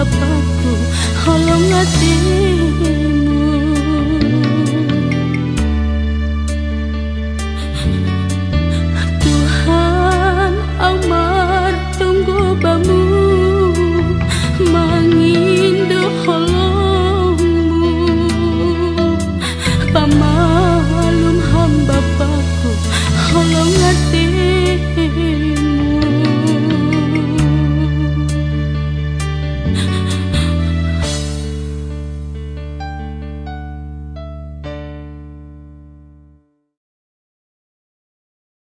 bapakku Holong ngasih.